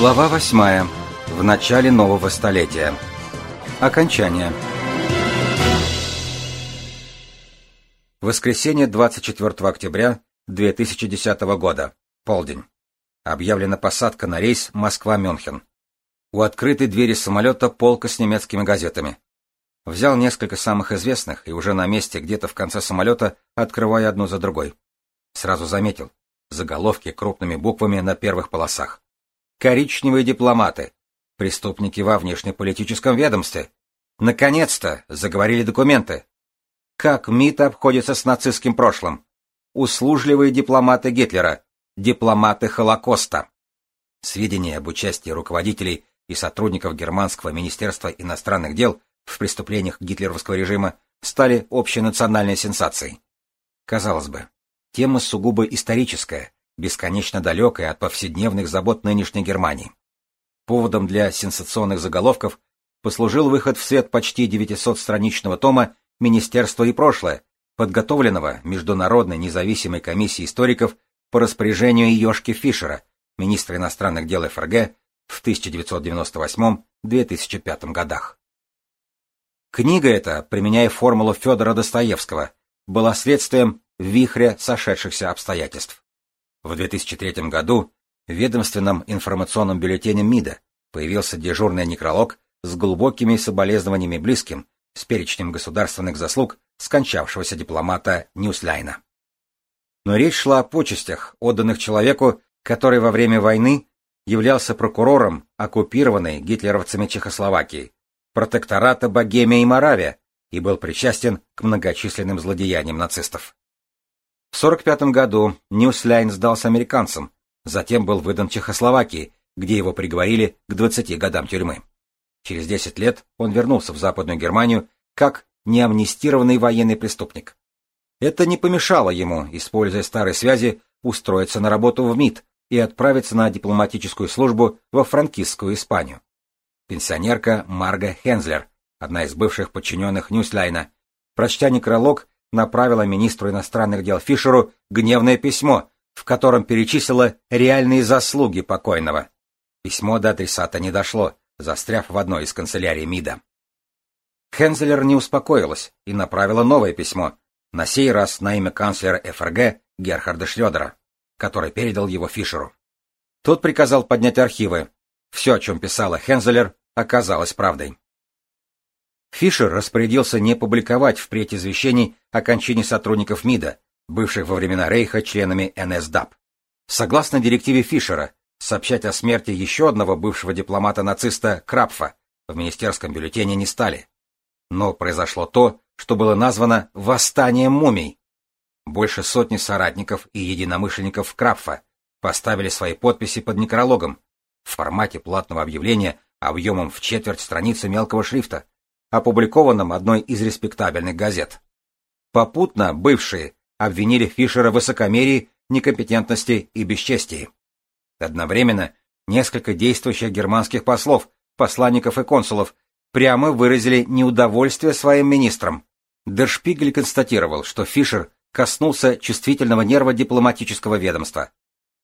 Глава восьмая. В начале нового столетия. Окончание. Воскресенье 24 октября 2010 года. Полдень. Объявлена посадка на рейс Москва-Мюнхен. У открытой двери самолета полка с немецкими газетами. Взял несколько самых известных и уже на месте где-то в конце самолета открывая одну за другой. Сразу заметил. Заголовки крупными буквами на первых полосах. Коричневые дипломаты. Преступники во внешнеполитическом ведомстве. Наконец-то заговорили документы. Как МИД обходится с нацистским прошлым? Услужливые дипломаты Гитлера. Дипломаты Холокоста. Сведения об участии руководителей и сотрудников Германского министерства иностранных дел в преступлениях гитлеровского режима стали общенациональной сенсацией. Казалось бы, тема сугубо историческая, бесконечно далекая от повседневных забот нынешней Германии. Поводом для сенсационных заголовков послужил выход в свет почти 900-страничного тома «Министерство и прошлое», подготовленного Международной независимой комиссией историков по распоряжению Йошки Фишера, министра иностранных дел ФРГ, в 1998-2005 годах. Книга эта, применяя формулу Федора Достоевского, была следствием вихря сошедшихся обстоятельств. В 2003 году в ведомственном информационном бюллетене МИДа появился дежурный некролог с глубокими соболезнованиями близким, с перечнем государственных заслуг скончавшегося дипломата Ньюсляйна. Но речь шла о почестях, отданных человеку, который во время войны являлся прокурором оккупированной гитлеровцами Чехословакии, протектората Богемия и Моравия и был причастен к многочисленным злодеяниям нацистов. В 1945 году Ньюсляйн сдался американцам, затем был выдан Чехословакии, где его приговорили к 20 годам тюрьмы. Через 10 лет он вернулся в Западную Германию как неамнистированный военный преступник. Это не помешало ему, используя старые связи, устроиться на работу в МИД и отправиться на дипломатическую службу во франкистскую Испанию. Пенсионерка Марга Хензлер, одна из бывших подчиненных Ньюсляйна, прочтя некролог, направила министру иностранных дел Фишеру гневное письмо, в котором перечислила реальные заслуги покойного. Письмо до адресата не дошло, застряв в одной из канцелярий МИДа. Хензелер не успокоилась и направила новое письмо, на сей раз на имя канцлера ФРГ Герхарда Шлёдера, который передал его Фишеру. Тот приказал поднять архивы. Все, о чем писала Хензелер, оказалось правдой. Фишер распорядился не публиковать впредь извещений о кончине сотрудников МИДа, бывших во времена Рейха членами НСДАП. Согласно директиве Фишера, сообщать о смерти еще одного бывшего дипломата-нациста Крапфа в министерском бюллетене не стали. Но произошло то, что было названо «восстанием мумий». Больше сотни соратников и единомышленников Крапфа поставили свои подписи под некрологом в формате платного объявления объемом в четверть страницы мелкого шрифта, опубликованном одной из респектабельных газет. Попутно бывшие обвинили Фишера в высокомерии, некомпетентности и бесчестии. Одновременно несколько действующих германских послов, посланников и консулов прямо выразили неудовольствие своим министрам. Дер Шпигель констатировал, что Фишер коснулся чувствительного нерва дипломатического ведомства.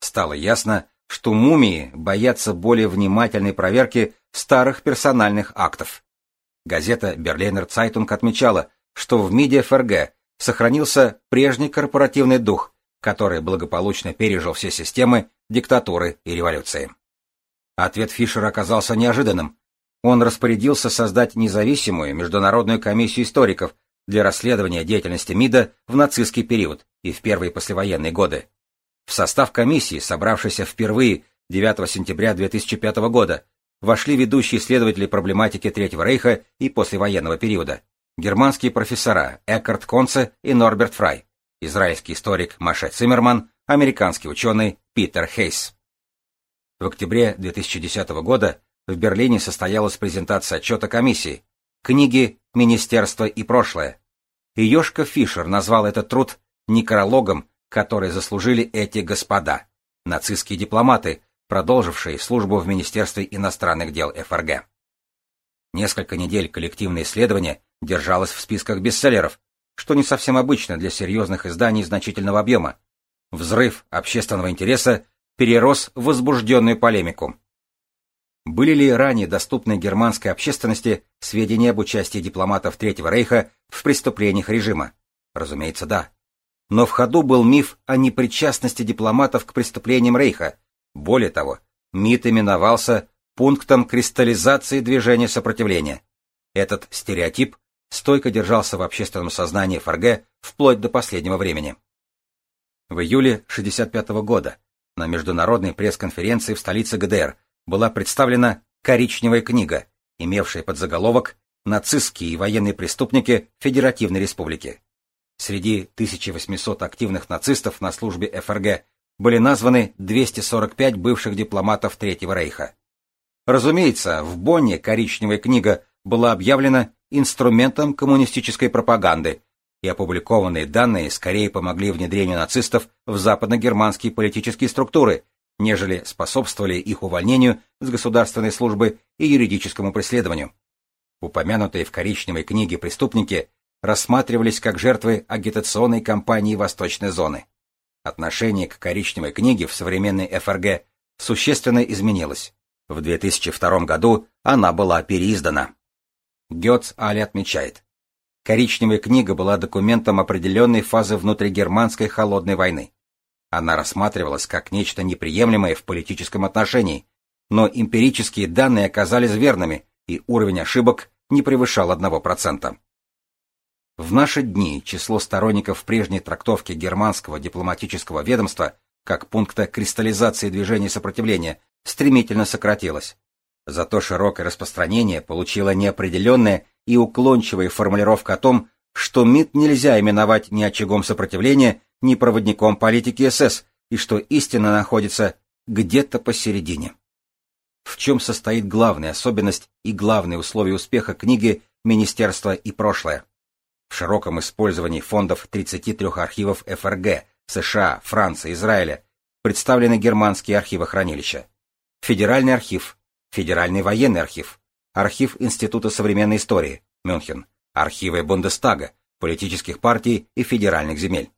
Стало ясно, что мумии боятся более внимательной проверки старых персональных актов. Газета «Берлинер Цайтунг» отмечала, что в МИДе ФРГ сохранился прежний корпоративный дух, который благополучно пережил все системы, диктатуры и революции. Ответ Фишера оказался неожиданным. Он распорядился создать независимую международную комиссию историков для расследования деятельности МИДа в нацистский период и в первые послевоенные годы. В состав комиссии, собравшейся впервые 9 сентября 2005 года, вошли ведущие исследователи проблематики Третьего Рейха и послевоенного периода, германские профессора Эккарт Конце и Норберт Фрай, израильский историк Маше Циммерман, американский ученый Питер Хейс. В октябре 2010 года в Берлине состоялась презентация отчета комиссии, книги «Министерство и прошлое». И Йошка Фишер назвал этот труд некрологом который заслужили эти господа, нацистские дипломаты, продолжившие службу в Министерстве иностранных дел ФРГ. Несколько недель коллективное исследование держалось в списках бестселлеров, что не совсем обычно для серьезных изданий значительного объема. Взрыв общественного интереса перерос в возбужденную полемику. Были ли ранее доступны германской общественности сведения об участии дипломатов Третьего Рейха в преступлениях режима? Разумеется, да. Но в ходу был миф о непричастности дипломатов к преступлениям Рейха. Более того, МИД именовался пунктом кристаллизации движения сопротивления. Этот стереотип стойко держался в общественном сознании ФРГ вплоть до последнего времени. В июле 1965 года на международной пресс-конференции в столице ГДР была представлена «Коричневая книга», имевшая под заголовок «Нацистские и военные преступники Федеративной Республики». Среди 1800 активных нацистов на службе ФРГ были названы 245 бывших дипломатов Третьего Рейха. Разумеется, в Бонне «Коричневая книга» была объявлена инструментом коммунистической пропаганды, и опубликованные данные скорее помогли внедрению нацистов в западно-германские политические структуры, нежели способствовали их увольнению с государственной службы и юридическому преследованию. Упомянутые в коричневой книге преступники рассматривались как жертвы агитационной кампании Восточной зоны. Отношение к коричневой книге в современной ФРГ существенно изменилось. В 2002 году она была переиздана. Гетц Али отмечает, Коричневая книга была документом определенной фазы внутригерманской холодной войны. Она рассматривалась как нечто неприемлемое в политическом отношении, но эмпирические данные оказались верными, и уровень ошибок не превышал 1%. В наши дни число сторонников прежней трактовки германского дипломатического ведомства как пункта кристаллизации движения сопротивления стремительно сократилось. Зато широкое распространение получило неопределенное и уклончивая формулировка о том, что МИД нельзя именовать ни очагом сопротивления, ни проводником политики СС, и что истина находится где-то посередине. В чем состоит главная особенность и главные условия успеха книги «Министерство и прошлое»? В широком использовании фондов 33 архивов ФРГ, США, Франции, Израиля представлены германские архивохранилища. Федеральный архив, Федеральный военный архив, архив Института современной истории, Мюнхен, архивы Бундестага, политических партий и федеральных земель.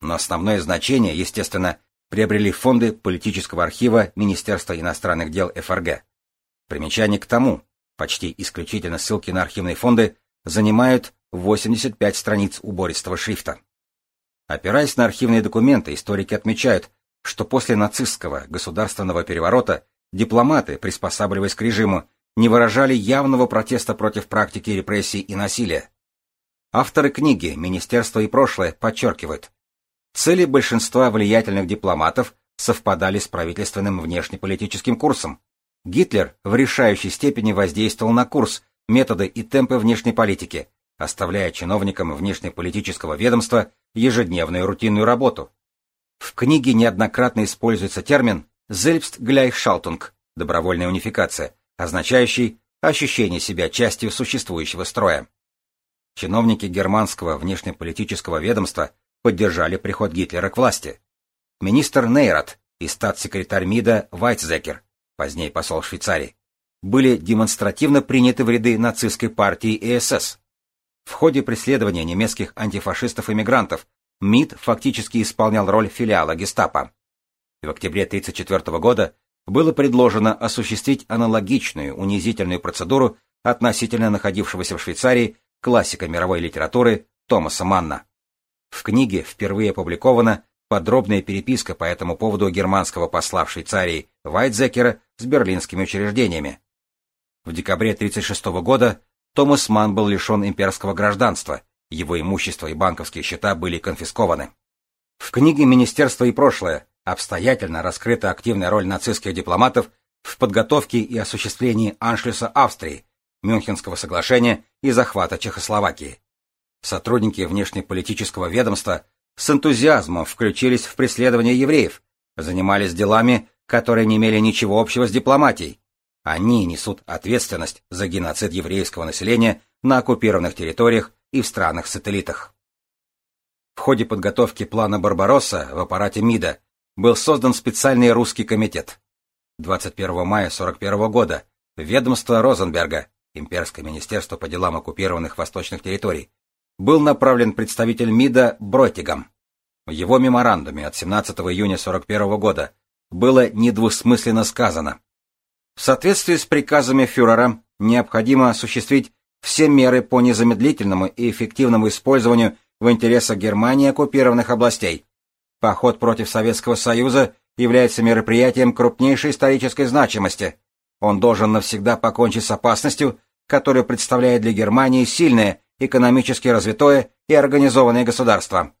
Но основное значение, естественно, приобрели фонды политического архива Министерства иностранных дел ФРГ. Примечание к тому, почти исключительно ссылки на архивные фонды, занимают 85 страниц убористого шрифта. Опираясь на архивные документы, историки отмечают, что после нацистского государственного переворота дипломаты, приспосабливаясь к режиму, не выражали явного протеста против практики репрессий и насилия. Авторы книги «Министерство и прошлое» подчеркивают, цели большинства влиятельных дипломатов совпадали с правительственным внешнеполитическим курсом. Гитлер в решающей степени воздействовал на курс, методы и темпы внешней политики, оставляя чиновникам внешнеполитического ведомства ежедневную рутинную работу. В книге неоднократно используется термин «Selbstgleichschaltung» — добровольная унификация, означающий ощущение себя частью существующего строя. Чиновники германского внешнеполитического ведомства поддержали приход Гитлера к власти. Министр Нейрат и статс-секретарь МИДа Вайцзекер, позднее посол Швейцарии, были демонстративно приняты в ряды нацистской партии и СС. В ходе преследования немецких антифашистов-иммигрантов МИД фактически исполнял роль филиала гестапо. В октябре 1934 года было предложено осуществить аналогичную унизительную процедуру относительно находившегося в Швейцарии классика мировой литературы Томаса Манна. В книге впервые опубликована подробная переписка по этому поводу германского посла в Швейцарии Вайтзекера с берлинскими учреждениями. В декабре 1936 года Томас Манн был лишен имперского гражданства, его имущество и банковские счета были конфискованы. В книге «Министерство и прошлое» Обстоятельно раскрыта активная роль нацистских дипломатов в подготовке и осуществлении аншлюса Австрии, Мюнхенского соглашения и захвата Чехословакии. Сотрудники внешнеполитического ведомства с энтузиазмом включились в преследование евреев, занимались делами, которые не имели ничего общего с дипломатией. Они несут ответственность за геноцид еврейского населения на оккупированных территориях и в странах-сателлитах. В ходе подготовки плана Барбаросса в аппарате МИДа был создан специальный русский комитет. 21 мая 1941 года ведомство Розенберга, Имперское министерство по делам оккупированных восточных территорий, был направлен представитель МИДа Бройтигам. В его меморандуме от 17 июня 1941 года было недвусмысленно сказано В соответствии с приказами фюрера необходимо осуществить все меры по незамедлительному и эффективному использованию в интересах Германии оккупированных областей. Поход против Советского Союза является мероприятием крупнейшей исторической значимости. Он должен навсегда покончить с опасностью, которую представляет для Германии сильное, экономически развитое и организованное государство.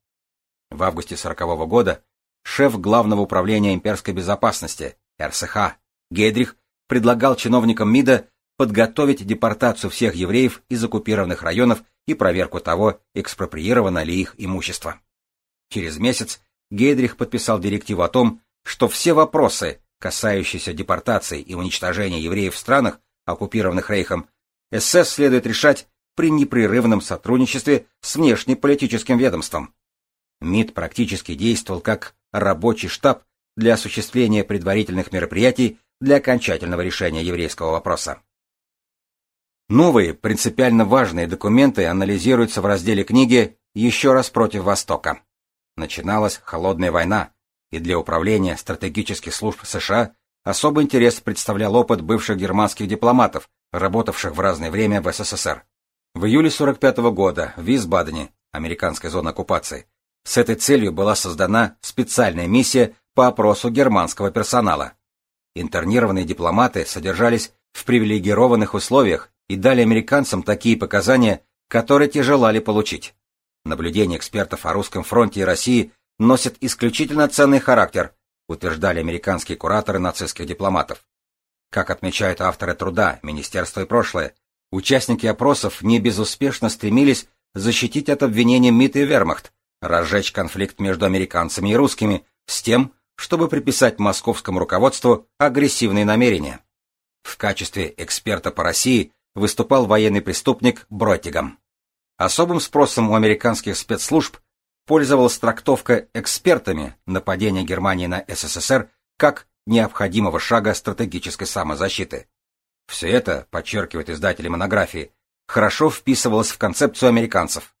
В августе 1940 года шеф Главного управления имперской безопасности, РСХ, Гейдрих, предлагал чиновникам МИДа подготовить депортацию всех евреев из оккупированных районов и проверку того, экспроприировано ли их имущество. Через месяц Гейдрих подписал директиву о том, что все вопросы, касающиеся депортации и уничтожения евреев в странах, оккупированных Рейхом, СС следует решать при непрерывном сотрудничестве с внешнеполитическим ведомством. МИД практически действовал как рабочий штаб для осуществления предварительных мероприятий для окончательного решения еврейского вопроса. Новые, принципиально важные документы анализируются в разделе книги «Еще раз против Востока». Начиналась холодная война, и для управления стратегических служб США особый интерес представлял опыт бывших германских дипломатов, работавших в разное время в СССР. В июле 1945 года в Висбадене, американской зоне оккупации, с этой целью была создана специальная миссия по опросу германского персонала. Интернированные дипломаты содержались в привилегированных условиях и дали американцам такие показания, которые те желали получить. Наблюдения экспертов о русском фронте и России носят исключительно ценный характер, утверждали американские кураторы нацистских дипломатов. Как отмечают авторы труда «Министерство и прошлое», участники опросов не безуспешно стремились защитить от обвинения МИД и Вермахт, разжечь конфликт между американцами и русскими с тем, чтобы приписать московскому руководству агрессивные намерения. В качестве эксперта по России выступал военный преступник Бротигам. Особым спросом у американских спецслужб пользовалась трактовка экспертами нападения Германии на СССР как необходимого шага стратегической самозащиты. Все это, подчеркивает издатели монографии, хорошо вписывалось в концепцию американцев.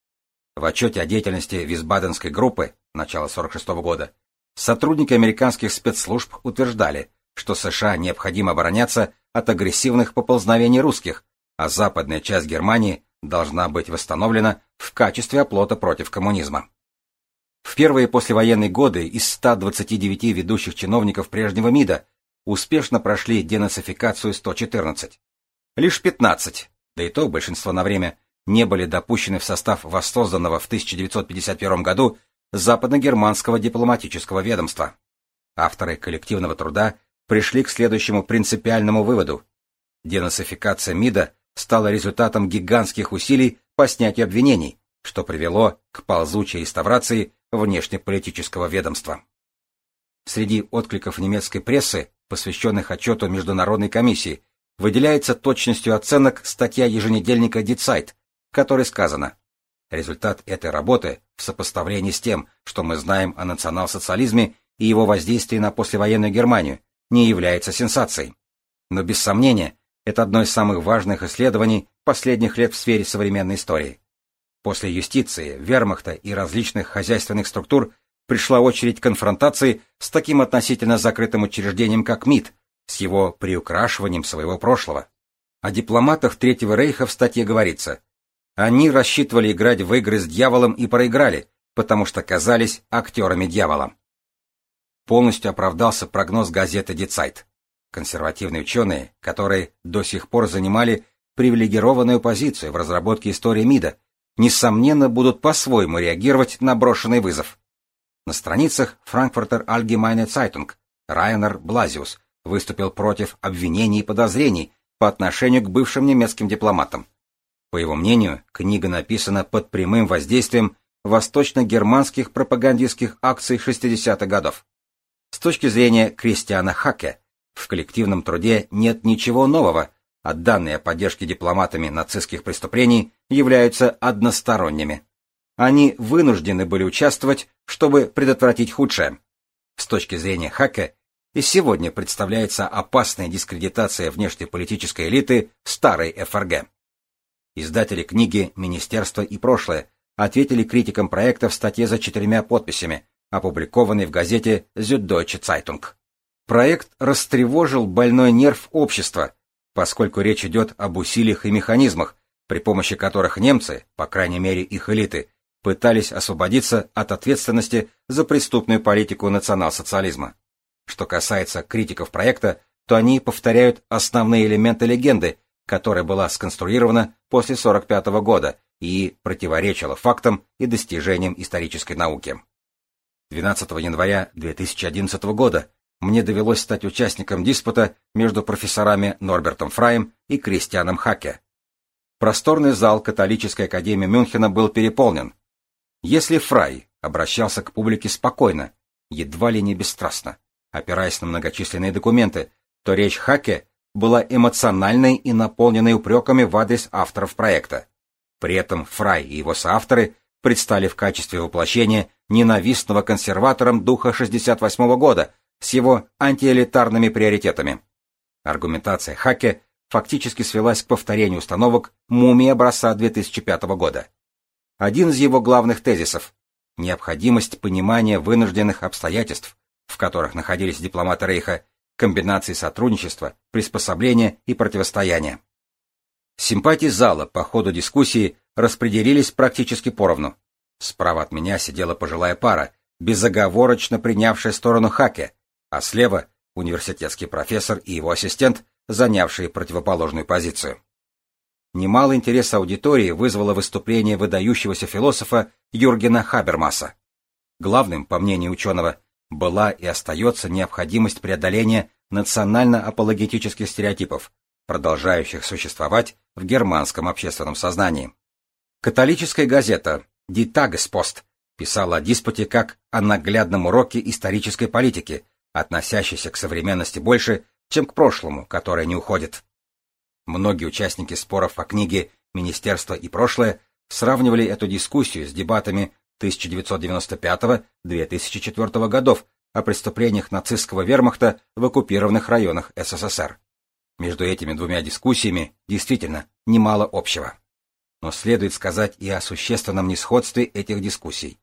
В отчете о деятельности Висбаденской группы начала 1946 года сотрудники американских спецслужб утверждали, что США необходимо обороняться от агрессивных поползновений русских, а западная часть Германии должна быть восстановлена в качестве оплота против коммунизма. В первые послевоенные годы из 129 ведущих чиновников прежнего МИДа успешно прошли денацификацию 114. Лишь 15, да и то большинство на время, не были допущены в состав воссозданного в 1951 году западно-германского дипломатического ведомства. Авторы коллективного труда пришли к следующему принципиальному выводу. Денацификация МИДа стало результатом гигантских усилий по снятию обвинений, что привело к ползучей реставрации внешнеполитического ведомства. Среди откликов немецкой прессы, посвященных отчету Международной комиссии, выделяется точностью оценок статья еженедельника Zeit, в которой сказано «Результат этой работы в сопоставлении с тем, что мы знаем о национал-социализме и его воздействии на послевоенную Германию, не является сенсацией. Но без сомнения, это одно из самых важных исследований последних лет в сфере современной истории. После юстиции, вермахта и различных хозяйственных структур пришла очередь конфронтации с таким относительно закрытым учреждением, как МИД, с его приукрашиванием своего прошлого. О дипломатах Третьего Рейха в статье говорится, они рассчитывали играть в игры с дьяволом и проиграли, потому что казались актерами дьявола. Полностью оправдался прогноз газеты Zeit. Консервативные ученые, которые до сих пор занимали привилегированную позицию в разработке истории МИДа, несомненно будут по-своему реагировать на брошенный вызов. На страницах Frankfurter Allgemeine Zeitung Райнер Блазиус выступил против обвинений и подозрений по отношению к бывшим немецким дипломатам. По его мнению, книга написана под прямым воздействием восточно-германских пропагандистских акций 60-х годов. С точки зрения Кристиана Хаке, в коллективном труде нет ничего нового, а данные о поддержке дипломатами нацистских преступлений являются односторонними. Они вынуждены были участвовать, чтобы предотвратить худшее. С точки зрения Хаке, и сегодня представляется опасная дискредитация внешнеполитической элиты старой ФРГ. Издатели книги «Министерство и прошлое» ответили критикам проекта в статье за четырьмя подписями, опубликованной в газете Süddeutsche Zeitung. Проект растревожил больной нерв общества, поскольку речь идет об усилиях и механизмах, при помощи которых немцы, по крайней мере их элиты, пытались освободиться от ответственности за преступную политику национал-социализма. Что касается критиков проекта, то они повторяют основные элементы легенды, которая была сконструирована после 1945 года и противоречила фактам и достижениям исторической науки. 12 января 2011 года мне довелось стать участником диспута между профессорами Норбертом Фраем и Кристианом Хаке. Просторный зал католической академии Мюнхена был переполнен. Если Фрай обращался к публике спокойно, едва ли не бесстрастно, опираясь на многочисленные документы, то речь Хаке была эмоциональной и наполненной упреками в адрес авторов проекта. При этом Фрай и его соавторы предстали в качестве воплощения ненавистного консерватором духа 68 года с его антиэлитарными приоритетами. Аргументация Хаке фактически свелась к повторению установок «Мумия» образца 2005 года. Один из его главных тезисов – необходимость понимания вынужденных обстоятельств, в которых находились дипломаты Рейха, комбинации сотрудничества, приспособления и противостояния. Симпатии зала по ходу дискуссии распределились практически поровну. Справа от меня сидела пожилая пара, безоговорочно принявшая сторону Хаке, а слева — университетский профессор и его ассистент, занявшие противоположную позицию. Немало интереса аудитории вызвало выступление выдающегося философа Юргена Хабермаса. Главным, по мнению ученого, была и остается необходимость преодоления национально-апологетических стереотипов, продолжающих существовать в германском общественном сознании. Католическая газета «Die Tagespost» писала о диспуте как о наглядном уроке исторической политики, относящейся к современности больше, чем к прошлому, которое не уходит. Многие участники споров о книге «Министерство и прошлое» сравнивали эту дискуссию с дебатами 1995-2004 годов о преступлениях нацистского вермахта в оккупированных районах СССР. Между этими двумя дискуссиями действительно немало общего. Но следует сказать и о существенном несходстве этих дискуссий.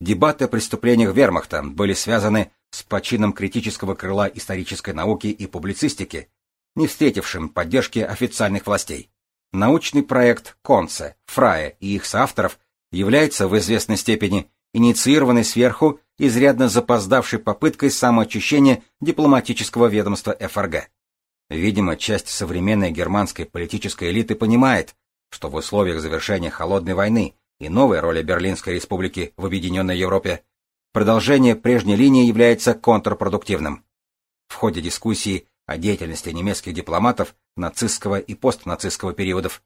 Дебаты о преступлениях вермахта были связаны с почином критического крыла исторической науки и публицистики, не встретившим поддержки официальных властей. Научный проект Конце, Фрая и их соавторов является в известной степени инициированной сверху изрядно запоздавшей попыткой самоочищения дипломатического ведомства ФРГ. Видимо, часть современной германской политической элиты понимает, что в условиях завершения Холодной войны и новой роли Берлинской республики в Объединенной Европе продолжение прежней линии является контрпродуктивным. В ходе дискуссии о деятельности немецких дипломатов нацистского и постнацистского периодов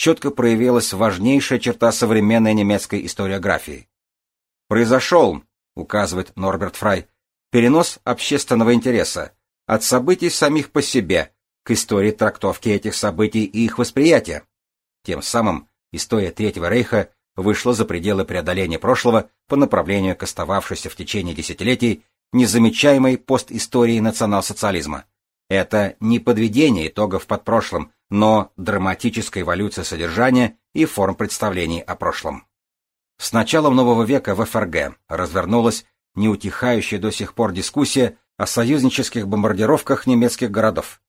четко проявилась важнейшая черта современной немецкой историографии. Произошел, указывает Норберт Фрай, перенос общественного интереса от событий самих по себе к истории трактовки этих событий и их восприятия. Тем самым история Третьего Рейха вышла за пределы преодоления прошлого по направлению к остававшейся в течение десятилетий незамечаемой постистории национал-социализма. Это не подведение итогов под прошлым, но драматическая эволюция содержания и форм представлений о прошлом. С началом нового века в ФРГ развернулась неутихающая до сих пор дискуссия о союзнических бомбардировках немецких городов.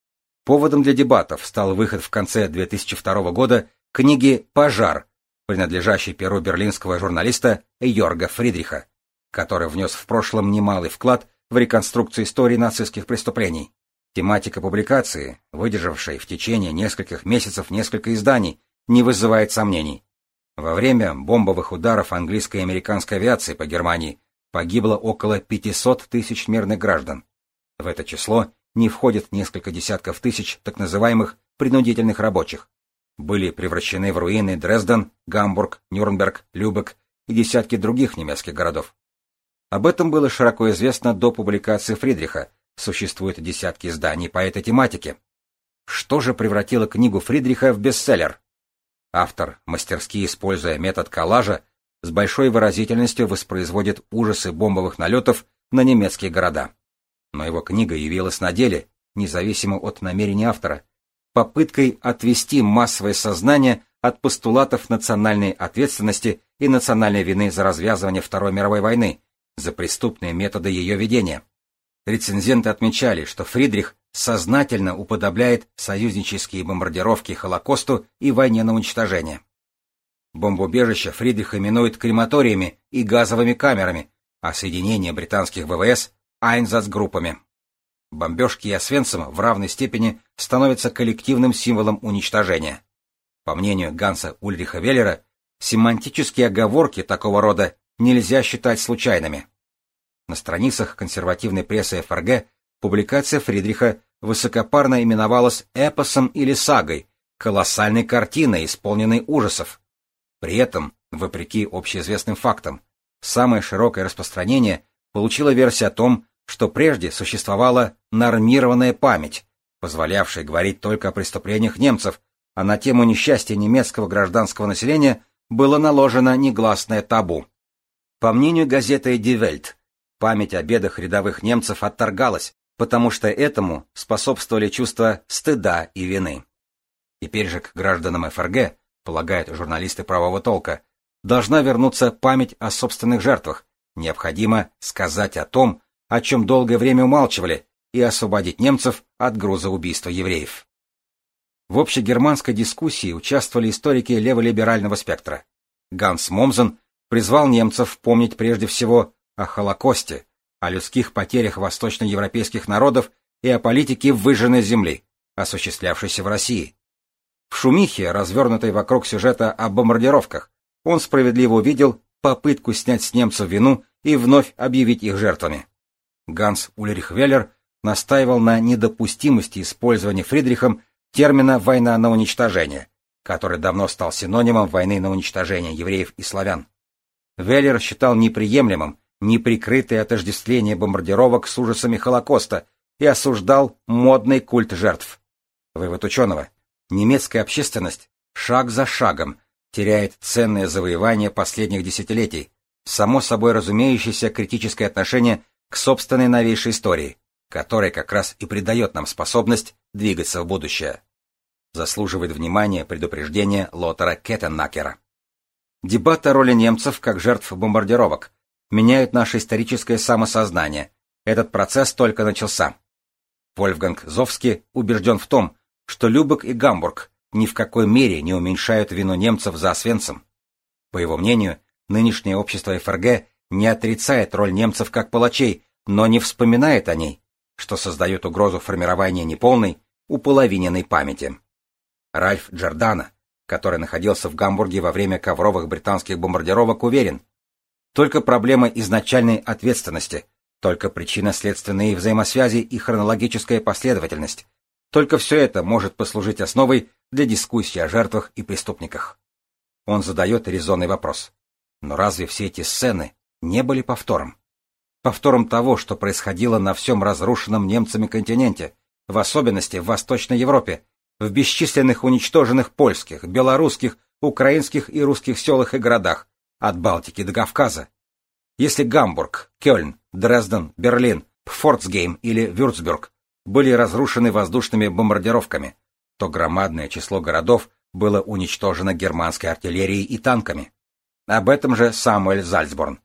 Поводом для дебатов стал выход в конце 2002 года книги «Пожар», принадлежащей перу берлинского журналиста Йорга Фридриха, который внес в прошлом немалый вклад в реконструкцию истории нацистских преступлений. Тематика публикации, выдержавшей в течение нескольких месяцев несколько изданий, не вызывает сомнений. Во время бомбовых ударов английской и американской авиации по Германии погибло около 500 тысяч мирных граждан. В это число не входит несколько десятков тысяч так называемых принудительных рабочих. Были превращены в руины Дрезден, Гамбург, Нюрнберг, Любек и десятки других немецких городов. Об этом было широко известно до публикации Фридриха, существуют десятки изданий по этой тематике. Что же превратило книгу Фридриха в бестселлер? Автор, мастерски используя метод коллажа, с большой выразительностью воспроизводит ужасы бомбовых налетов на немецкие города. Но его книга явилась на деле, независимо от намерений автора, попыткой отвести массовое сознание от постулатов национальной ответственности и национальной вины за развязывание Второй мировой войны, за преступные методы ее ведения. Рецензенты отмечали, что Фридрих сознательно уподобляет союзнические бомбардировки Холокосту и войне на уничтожение. Бомбоубежища Фридриха именуют крематориями и газовыми камерами, а соединение британских ВВС – Айнзацгруппами. Бомбежки и Освенцима в равной степени становятся коллективным символом уничтожения. По мнению Ганса Ульриха Веллера, семантические оговорки такого рода нельзя считать случайными. На страницах консервативной прессы ФРГ публикация Фридриха высокопарно именовалась эпосом или сагой, колоссальной картиной, исполненной ужасов. При этом, вопреки общеизвестным фактам, самое широкое распространение получила версия о том, что прежде существовала нормированная память, позволявшая говорить только о преступлениях немцев, а на тему несчастья немецкого гражданского населения было наложено негласное табу. По мнению газеты Die Welt, память о бедах рядовых немцев отторгалась, потому что этому способствовали чувства стыда и вины. Теперь же к гражданам ФРГ, полагают журналисты правового толка, должна вернуться память о собственных жертвах, необходимо сказать о том, о чем долгое время умалчивали, и освободить немцев от груза убийства евреев. В общегерманской дискуссии участвовали историки леволиберального спектра. Ганс Момзен призвал немцев помнить прежде всего о Холокосте, о людских потерях восточноевропейских народов и о политике выжженной земли, осуществлявшейся в России. В шумихе, развернутой вокруг сюжета о бомбардировках, он справедливо увидел попытку снять с немцев вину и вновь объявить их жертвами. Ганс Ульрих Веллер настаивал на недопустимости использования Фридрихом термина «война на уничтожение», который давно стал синонимом войны на уничтожение евреев и славян. Веллер считал неприемлемым неприкрытое отождествление бомбардировок с ужасами Холокоста и осуждал модный культ жертв. Вывод ученого. Немецкая общественность шаг за шагом теряет ценное завоевание последних десятилетий, само собой разумеющееся критическое отношение к собственной новейшей истории, которая как раз и придает нам способность двигаться в будущее. Заслуживает внимания предупреждение Лотера Кеттеннакера. Дебаты о роли немцев как жертв бомбардировок меняют наше историческое самосознание. Этот процесс только начался. Вольфганг Зовский убежден в том, что Любек и Гамбург ни в какой мере не уменьшают вину немцев за Освенцим. По его мнению, нынешнее общество ФРГ не отрицает роль немцев как палачей, но не вспоминает о ней, что создает угрозу формирования неполной, уполовиненной памяти. Ральф Джордана, который находился в Гамбурге во время ковровых британских бомбардировок, уверен, только проблема изначальной ответственности, только причинно-следственные взаимосвязи и хронологическая последовательность, только все это может послужить основой для дискуссии о жертвах и преступниках. Он задает резонный вопрос. Но разве все эти сцены не были повтором? Повтором того, что происходило на всем разрушенном немцами континенте, в особенности в Восточной Европе, в бесчисленных уничтоженных польских, белорусских, украинских и русских селах и городах, от Балтики до Кавказа. Если Гамбург, Кёльн, Дрезден, Берлин, Пфорцгейм или Вюрцбург были разрушены воздушными бомбардировками, то громадное число городов было уничтожено германской артиллерией и танками. Об этом же Самуэль Зальцборн.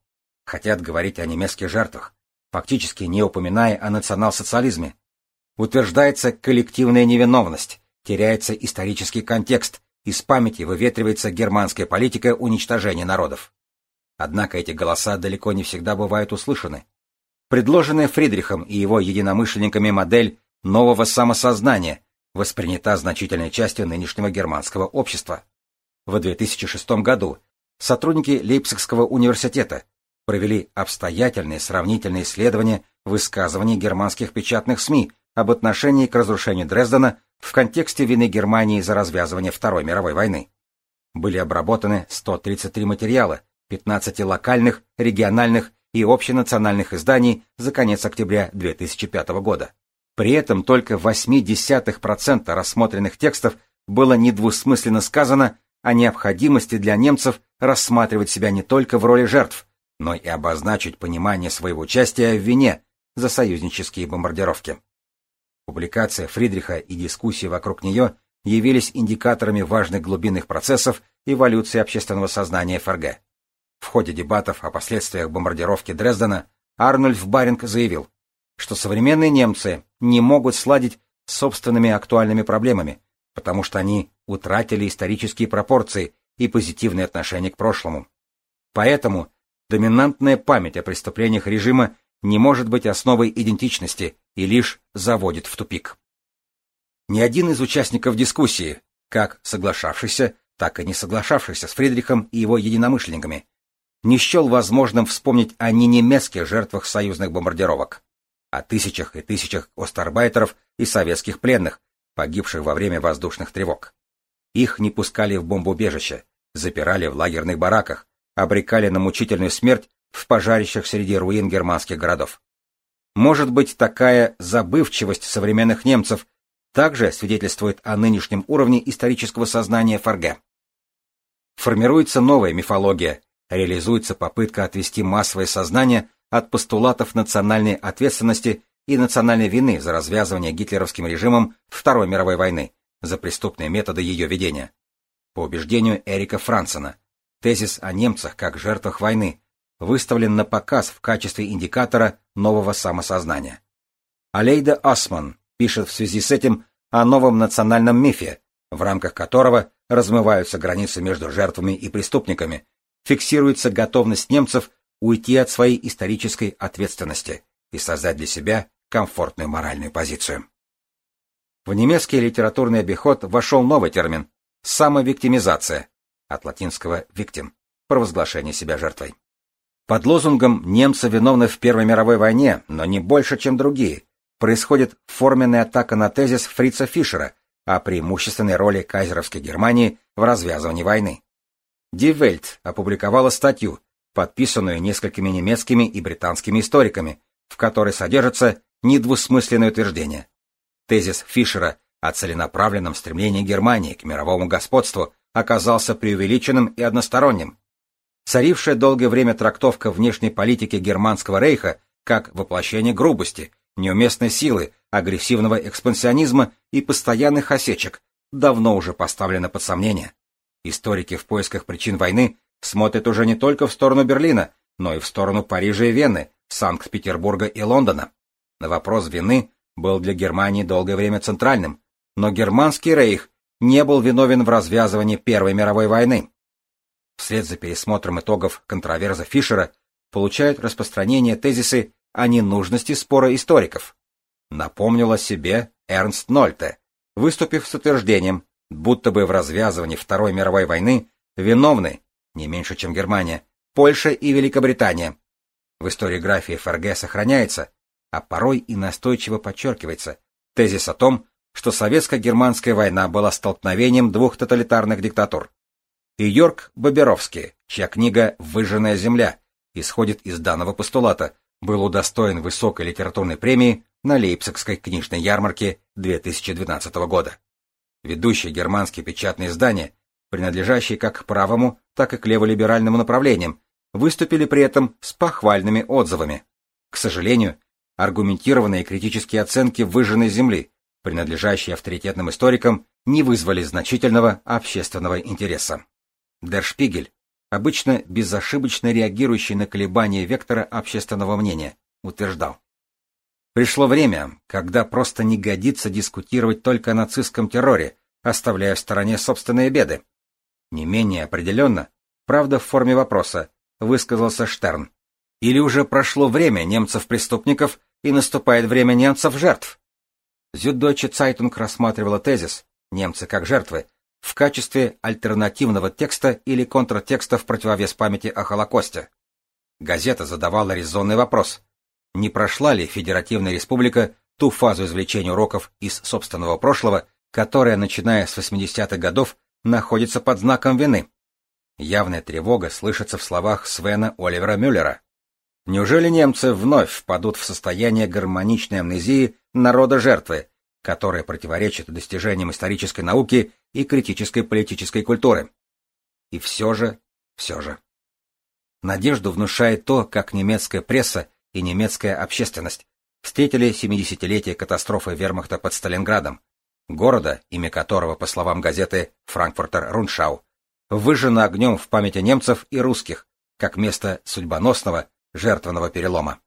Хотят говорить о немецких жертвах, фактически не упоминая о национал-социализме. Утверждается коллективная невиновность, теряется исторический контекст, из памяти выветривается германская политика уничтожения народов. Однако эти голоса далеко не всегда бывают услышаны. Предложенная Фридрихом и его единомышленниками модель нового самосознания воспринята значительной частью нынешнего германского общества. В 2006 году сотрудники Лейпцигского университета провели обстоятельные сравнительные исследования высказываний германских печатных СМИ об отношении к разрушению Дрездена в контексте вины Германии за развязывание Второй мировой войны. Были обработаны 133 материала, 15 локальных, региональных и общенациональных изданий за конец октября 2005 года. При этом только 0,8% рассмотренных текстов было недвусмысленно сказано о необходимости для немцев рассматривать себя не только в роли жертв, но и обозначить понимание своего участия в вине за союзнические бомбардировки. Публикация Фридриха и дискуссии вокруг нее явились индикаторами важных глубинных процессов эволюции общественного сознания ФРГ. В ходе дебатов о последствиях бомбардировки Дрездена Арнольф Баринг заявил, что современные немцы не могут сладить с собственными актуальными проблемами, потому что они утратили исторические пропорции и позитивное отношение к прошлому. Поэтому доминантная память о преступлениях режима не может быть основой идентичности и лишь заводит в тупик. Ни один из участников дискуссии, как соглашавшийся, так и не соглашавшийся с Фридрихом и его единомышленниками, не счел возможным вспомнить о ненемецких жертвах союзных бомбардировок, о тысячах и тысячах остарбайтеров и советских пленных, погибших во время воздушных тревог. Их не пускали в бомбоубежище, запирали в лагерных бараках, обрекали на мучительную смерть в пожарищах среди руин германских городов. Может быть, такая забывчивость современных немцев также свидетельствует о нынешнем уровне исторического сознания ФРГ. Формируется новая мифология, реализуется попытка отвести массовое сознание от постулатов национальной ответственности и национальной вины за развязывание гитлеровским режимом Второй мировой войны, за преступные методы ее ведения. По убеждению Эрика Франсена, тезис о немцах как жертвах войны выставлен на показ в качестве индикатора нового самосознания. Алейда Осман пишет в связи с этим о новом национальном мифе, в рамках которого размываются границы между жертвами и преступниками, фиксируется готовность немцев уйти от своей исторической ответственности и создать для себя комфортную моральную позицию. В немецкий литературный обиход вошел новый термин – самовиктимизация, от латинского «victim» – провозглашение себя жертвой. Под лозунгом «немцы виновны в Первой мировой войне, но не больше, чем другие» происходит форменная атака на тезис Фрица Фишера о преимущественной роли кайзеровской Германии в развязывании войны. Die Welt опубликовала статью, подписанную несколькими немецкими и британскими историками, в которой содержится недвусмысленное утверждение. Тезис Фишера о целенаправленном стремлении Германии к мировому господству оказался преувеличенным и односторонним. Царившая долгое время трактовка внешней политики Германского рейха как воплощение грубости, неуместной силы, агрессивного экспансионизма и постоянных осечек давно уже поставлена под сомнение. Историки в поисках причин войны смотрят уже не только в сторону Берлина, но и в сторону Парижа и Вены, Санкт-Петербурга и Лондона. На вопрос вины был для Германии долгое время центральным, но германский рейх не был виновен в развязывании Первой мировой войны. Вслед за пересмотром итогов контроверза Фишера получают распространение тезисы о ненужности спора историков. Напомнил о себе Эрнст Нольте, выступив с утверждением, будто бы в развязывании Второй мировой войны виновны, не меньше чем Германия, Польша и Великобритания. В историографии ФРГ сохраняется, а порой и настойчиво подчеркивается, тезис о том, что советско-германская война была столкновением двух тоталитарных диктатур. И Йорк Боберовский, чья книга «Выжженная земля» исходит из данного постулата, был удостоен высокой литературной премии на Лейпцигской книжной ярмарке 2012 года. Ведущие германские печатные издания, принадлежащие как к правому, так и к леволиберальному направлениям, выступили при этом с похвальными отзывами. К сожалению, аргументированные критические оценки выжженной земли принадлежащие авторитетным историкам, не вызвали значительного общественного интереса. Дер Шпигель, обычно безошибочно реагирующий на колебания вектора общественного мнения, утверждал. Пришло время, когда просто не годится дискутировать только о нацистском терроре, оставляя в стороне собственные беды. Не менее определенно, правда в форме вопроса, высказался Штерн. Или уже прошло время немцев-преступников и наступает время немцев-жертв? Зюддойче Цайтунг рассматривала тезис «немцы как жертвы» в качестве альтернативного текста или контртекста в противовес памяти о Холокосте. Газета задавала резонный вопрос. Не прошла ли Федеративная Республика ту фазу извлечения уроков из собственного прошлого, которая, начиная с 80-х годов, находится под знаком вины? Явная тревога слышится в словах Свена Оливера Мюллера. Неужели немцы вновь впадут в состояние гармоничной амнезии народа жертвы, которая противоречит достижениям исторической науки и критической политической культуры? И все же, все же. Надежду внушает то, как немецкая пресса и немецкая общественность встретили 70-летие катастрофы вермахта под Сталинградом, города, имя которого, по словам газеты «Франкфуртер Руншау», выжжено огнем в памяти немцев и русских, как место судьбоносного, жертвенного перелома.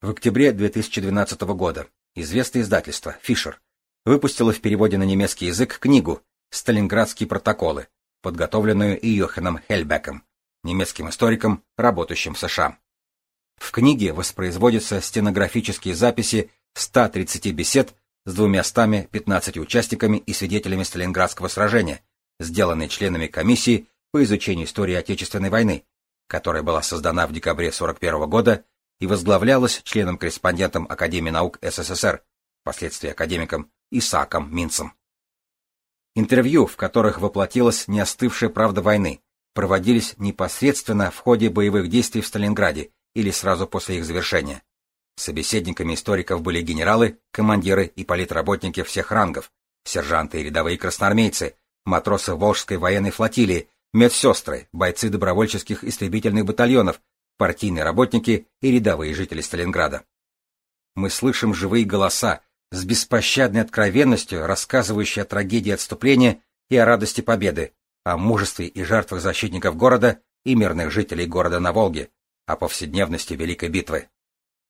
В октябре 2012 года известное издательство «Фишер» выпустило в переводе на немецкий язык книгу «Сталинградские протоколы», подготовленную Йоханом Хельбеком, немецким историком, работающим в США. В книге воспроизводятся стенографические записи 130 бесед с 215 участниками и свидетелями Сталинградского сражения, сделанные членами комиссии по изучению истории Отечественной войны, которая была создана в декабре 1941 года и возглавлялась членом-корреспондентом Академии наук СССР, впоследствии академиком Исааком Минцем. Интервью, в которых воплотилась неостывшая правда войны, проводились непосредственно в ходе боевых действий в Сталинграде или сразу после их завершения. Собеседниками историков были генералы, командиры и политработники всех рангов, сержанты и рядовые красноармейцы, матросы Волжской военной флотилии, медсестры, бойцы добровольческих истребительных батальонов, партийные работники и рядовые жители Сталинграда. Мы слышим живые голоса, с беспощадной откровенностью рассказывающие о трагедии отступления и о радости победы, о мужестве и жертвах защитников города и мирных жителей города на Волге, о повседневности Великой битвы.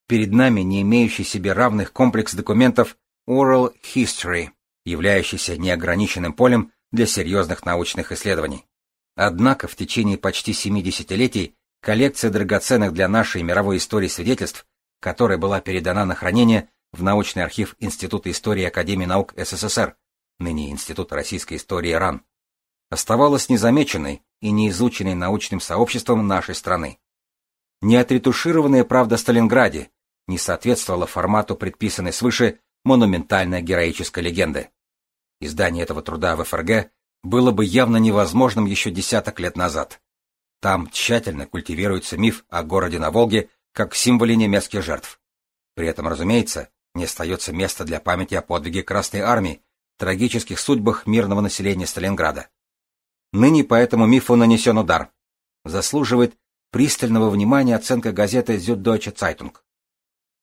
Перед нами не имеющий себе равных комплекс документов Oral History, являющийся неограниченным полем для серьезных научных исследований. Однако в течение почти семи десятилетий коллекция драгоценных для нашей мировой истории свидетельств, которая была передана на хранение в научный архив Института истории Академии наук СССР, ныне Институт российской истории РАН, оставалась незамеченной и неизученной научным сообществом нашей страны. Неотретушированная правда о Сталинграде не соответствовала формату предписанной свыше монументальной героической легенды. Издание этого труда в ФРГ было бы явно невозможным еще десяток лет назад. Там тщательно культивируется миф о городе на Волге как символе немецких жертв. При этом, разумеется, не остается места для памяти о подвиге Красной Армии, трагических судьбах мирного населения Сталинграда. Ныне по этому мифу нанесен удар. Заслуживает пристального внимания оценка газеты Süddeutsche Zeitung.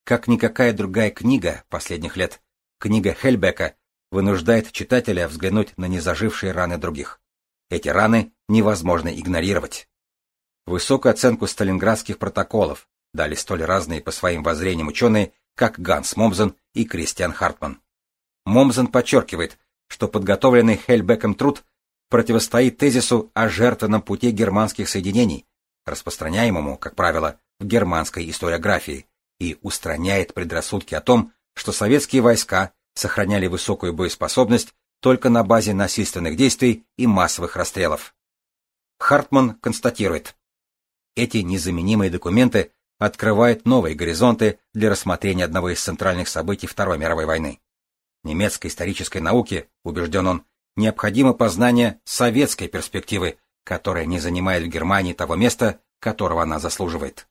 Как никакая другая книга последних лет, книга Хельбека вынуждает читателя взглянуть на незажившие раны других. Эти раны невозможно игнорировать. Высокую оценку сталинградских протоколов дали столь разные по своим воззрениям ученые, как Ганс Момзен и Кристиан Хартман. Момзен подчеркивает, что подготовленный Хельбеком труд противостоит тезису о жертвенном пути германских соединений, распространяемому, как правило, в германской историографии, и устраняет предрассудки о том, что советские войска сохраняли высокую боеспособность только на базе насильственных действий и массовых расстрелов. Хартман констатирует, эти незаменимые документы открывают новые горизонты для рассмотрения одного из центральных событий Второй мировой войны. Немецкой исторической науке, убежден он, необходимо познание советской перспективы, которая не занимает в Германии того места, которого она заслуживает.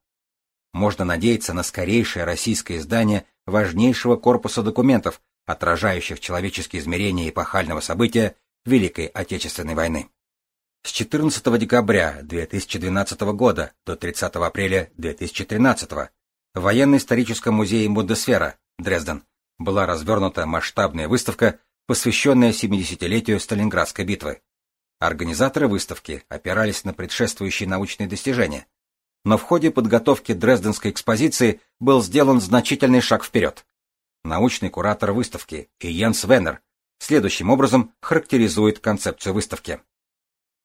Можно надеяться на скорейшее российское издание важнейшего корпуса документов, отражающих человеческие измерения эпохального события Великой Отечественной войны. С 14 декабря 2012 года до 30 апреля 2013 в Военно-историческом музее Бундесвера, Дрезден, была развернута масштабная выставка, посвященная 70-летию Сталинградской битвы. Организаторы выставки опирались на предшествующие научные достижения. Но в ходе подготовки Дрезденской экспозиции был сделан значительный шаг вперед научный куратор выставки, и Йенс Веннер, следующим образом характеризует концепцию выставки.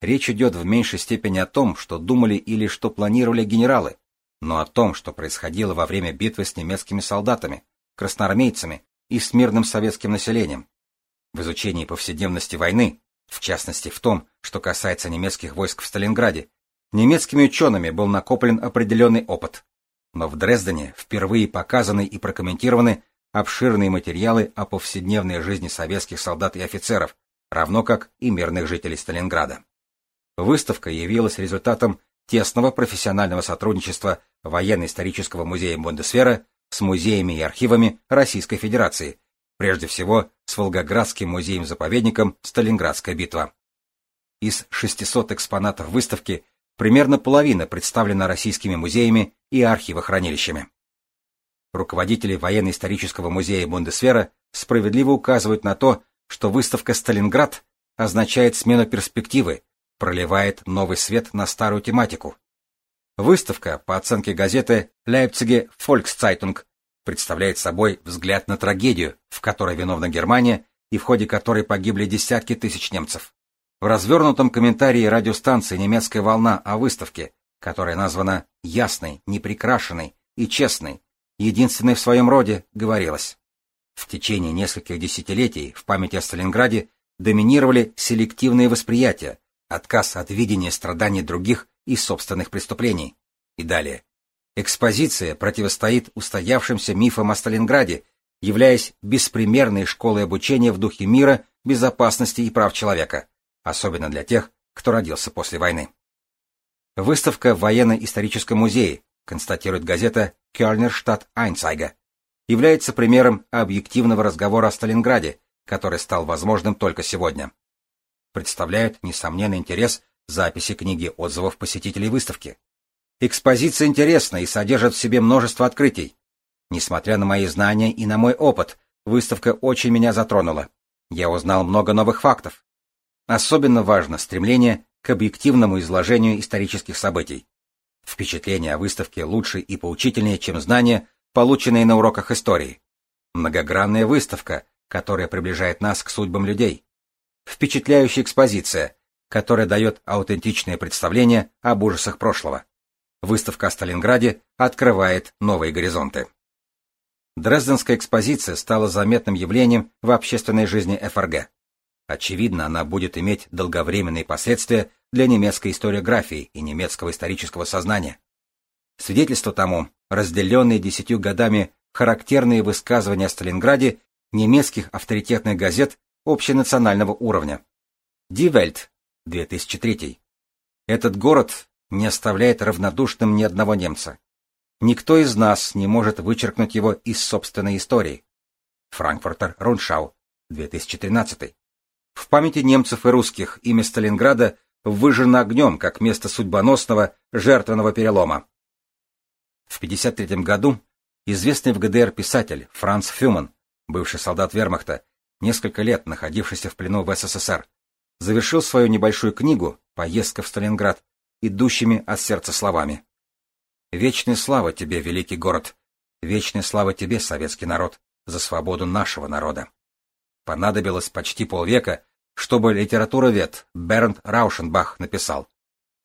Речь идет в меньшей степени о том, что думали или что планировали генералы, но о том, что происходило во время битвы с немецкими солдатами, красноармейцами и с мирным советским населением. В изучении повседневности войны, в частности в том, что касается немецких войск в Сталинграде, немецкими учеными был накоплен определенный опыт. Но в Дрездене впервые показаны и прокомментированы обширные материалы о повседневной жизни советских солдат и офицеров, равно как и мирных жителей Сталинграда. Выставка явилась результатом тесного профессионального сотрудничества Военно-исторического музея Бундесвера с музеями и архивами Российской Федерации, прежде всего с Волгоградским музеем-заповедником «Сталинградская битва». Из 600 экспонатов выставки примерно половина представлена российскими музеями и архивохранилищами. Руководители военно-исторического музея Бундесвера справедливо указывают на то, что выставка «Сталинград» означает смену перспективы, проливает новый свет на старую тематику. Выставка, по оценке газеты Leipzige Volkszeitung, представляет собой взгляд на трагедию, в которой виновна Германия и в ходе которой погибли десятки тысяч немцев. В развернутом комментарии радиостанции «Немецкая волна» о выставке, которая названа «Ясной, неприкрашенной и честной», единственной в своем роде, говорилось. В течение нескольких десятилетий в памяти о Сталинграде доминировали селективные восприятия, отказ от видения страданий других и собственных преступлений. И далее. Экспозиция противостоит устоявшимся мифам о Сталинграде, являясь беспримерной школой обучения в духе мира, безопасности и прав человека, особенно для тех, кто родился после войны. Выставка в военно-историческом музее, констатирует газета Kölner Einzeiger, является примером объективного разговора о Сталинграде, который стал возможным только сегодня. Представляют несомненный интерес записи книги отзывов посетителей выставки. Экспозиция интересна и содержит в себе множество открытий. Несмотря на мои знания и на мой опыт, выставка очень меня затронула. Я узнал много новых фактов. Особенно важно стремление к объективному изложению исторических событий. Впечатление о выставке лучше и поучительнее, чем знания, полученные на уроках истории. Многогранная выставка, которая приближает нас к судьбам людей. Впечатляющая экспозиция, которая дает аутентичное представление об ужасах прошлого. Выставка о Сталинграде открывает новые горизонты. Дрезденская экспозиция стала заметным явлением в общественной жизни ФРГ. Очевидно, она будет иметь долговременные последствия для немецкой историографии и немецкого исторического сознания. Свидетельство тому – разделенные десятью годами характерные высказывания о Сталинграде немецких авторитетных газет общенационального уровня. Welt, 2003. Этот город не оставляет равнодушным ни одного немца. Никто из нас не может вычеркнуть его из собственной истории. Франкфуртер Руншау, 2013. В памяти немцев и русских имя Сталинграда выжжено огнем, как место судьбоносного жертвенного перелома. В 1953 году известный в ГДР писатель Франц Фюман, бывший солдат вермахта, несколько лет находившийся в плену в СССР, завершил свою небольшую книгу «Поездка в Сталинград» идущими от сердца словами. «Вечная слава тебе, великий город! Вечная слава тебе, советский народ, за свободу нашего народа!» Понадобилось почти полвека, чтобы литературовед Бернт Раушенбах написал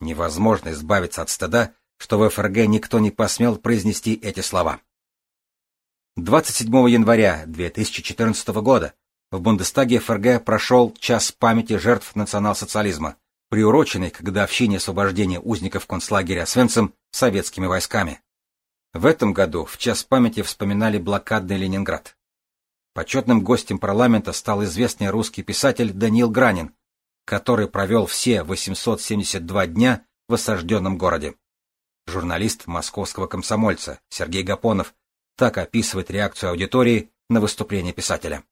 «Невозможно избавиться от стыда, что в ФРГ никто не посмел произнести эти слова». 27 января 2014 года в Бундестаге ФРГ прошел час памяти жертв национал-социализма, приуроченный к годовщине освобождения узников концлагеря Освенцим советскими войсками. В этом году в час памяти вспоминали блокадный Ленинград. Почетным гостем парламента стал известный русский писатель Даниил Гранин, который провел все 872 дня в осажденном городе. Журналист московского комсомольца Сергей Гапонов так описывает реакцию аудитории на выступление писателя.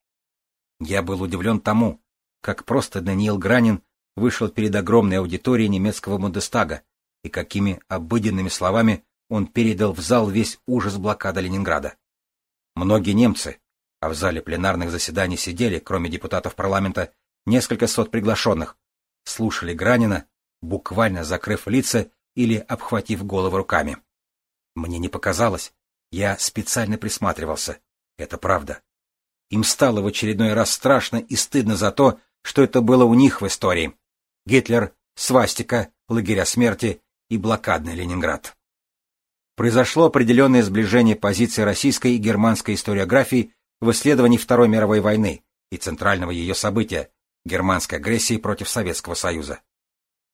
Я был удивлен тому, как просто Даниил Гранин вышел перед огромной аудиторией немецкого Бундестага и какими обыденными словами он передал в зал весь ужас блокады Ленинграда. Многие немцы, а в зале пленарных заседаний сидели, кроме депутатов парламента, несколько сот приглашенных, слушали Гранина, буквально закрыв лица или обхватив голову руками. Мне не показалось, я специально присматривался. Это правда. Им стало в очередной раз страшно и стыдно за то, что это было у них в истории. Гитлер, свастика, лагеря смерти и блокадный Ленинград. Произошло определенное сближение позиций российской и германской историографии в исследовании Второй мировой войны и центрального ее события – германской агрессии против Советского Союза.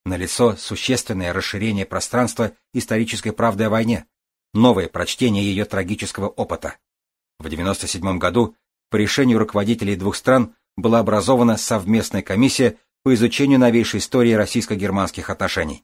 Налицо существенное расширение пространства исторической правды о войне, новое прочтение ее трагического опыта. В 1997 году по решению руководителей двух стран была образована совместная комиссия по изучению новейшей истории российско-германских отношений.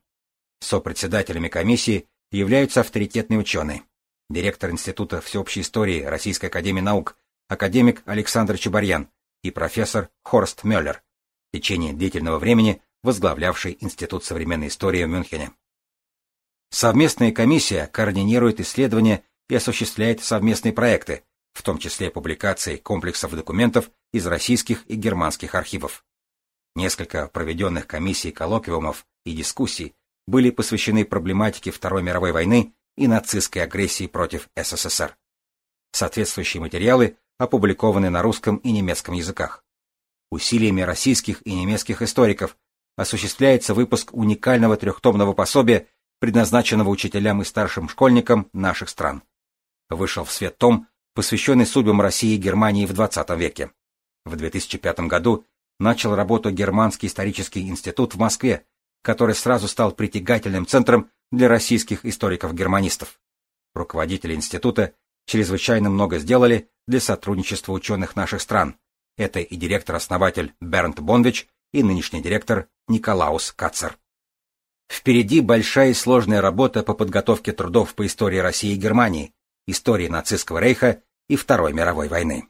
Сопредседателями комиссии являются авторитетные ученые. Директор Института всеобщей истории Российской академии наук, академик Александр Чебарьян и профессор Хорст Мюллер, в течение длительного времени возглавлявший Институт современной истории в Мюнхене. Совместная комиссия координирует исследования и осуществляет совместные проекты, в том числе публикации комплексов документов из российских и германских архивов. Несколько проведенных комиссий коллоквиумов и дискуссий были посвящены проблематике Второй мировой войны и нацистской агрессии против СССР. Соответствующие материалы опубликованы на русском и немецком языках. Усилиями российских и немецких историков осуществляется выпуск уникального трехтомного пособия, предназначенного учителям и старшим школьникам наших стран. Вышел в свет том, посвященный судьбам России и Германии в XX веке. В 2005 году начал работу Германский исторический институт в Москве, который сразу стал притягательным центром для российских историков-германистов. Руководители института чрезвычайно много сделали для сотрудничества ученых наших стран. Это и директор-основатель Бернт Бонвич, и нынешний директор Николаус Кацер. Впереди большая и сложная работа по подготовке трудов по истории России и Германии, истории нацистского рейха и Второй мировой войны.